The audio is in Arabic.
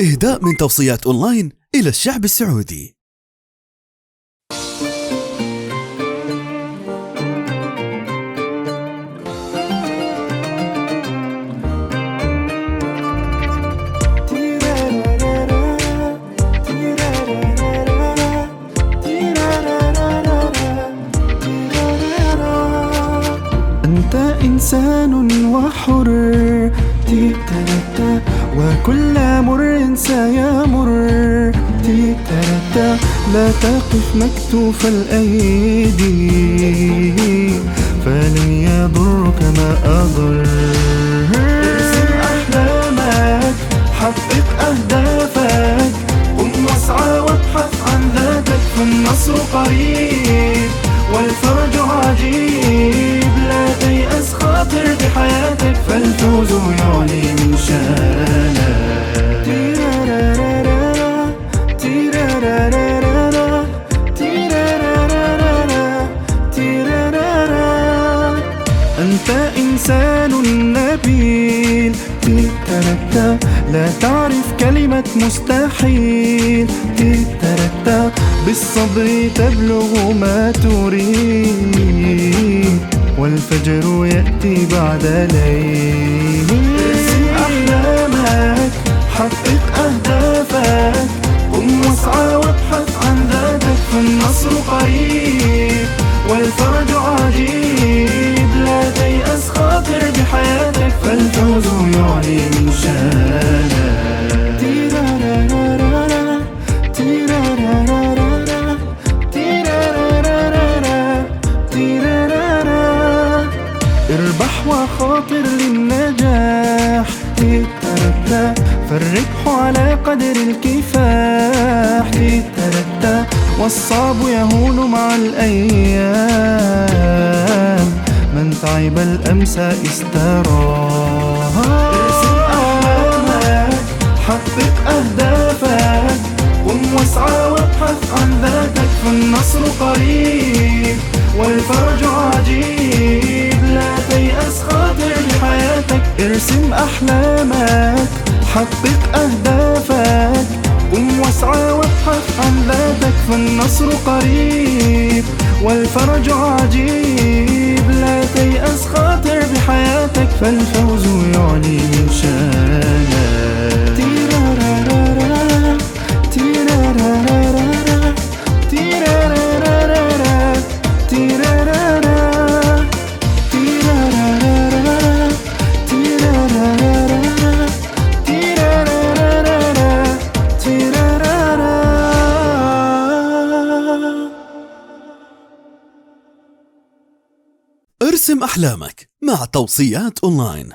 إهداء من توصيات أونلاين إلى الشعب السعودي. أنت إنسان وحر. تيترتا وكل مر سيمر. تيترتا لا تقف مكتوف الأيدي. فلن يضرك ما أضر. ارسم أحلامك حقق أهدافك. قم واسعى وابحث عن ذاتك فالنصر قريب إنسان نبيل تيترتا لا تعرف كلمة مستحيل. تيترتا بالصبر تبلغ ما تريد. والفجر يأتي بعد ليل. ارسم أحلامك حقق اربح وخاطر للنجاح. تترتى فالربح على قدر الكفاح. تترتى والصعب يهون مع الأيام. من تعب الأمس استراح وابحث عن ذاتك فالنصر قريب والفرج عجيب. لا تيأس خاطر بحياتك ارسم أحلامك حقق أهدافك. قم واسعى وابحث عن ذاتك فالنصر قريب والفرج عجيب. لا تيأس خاطر بحياتك فالفوز يعلي ارسم أحلامك مع توصيات أونلاين.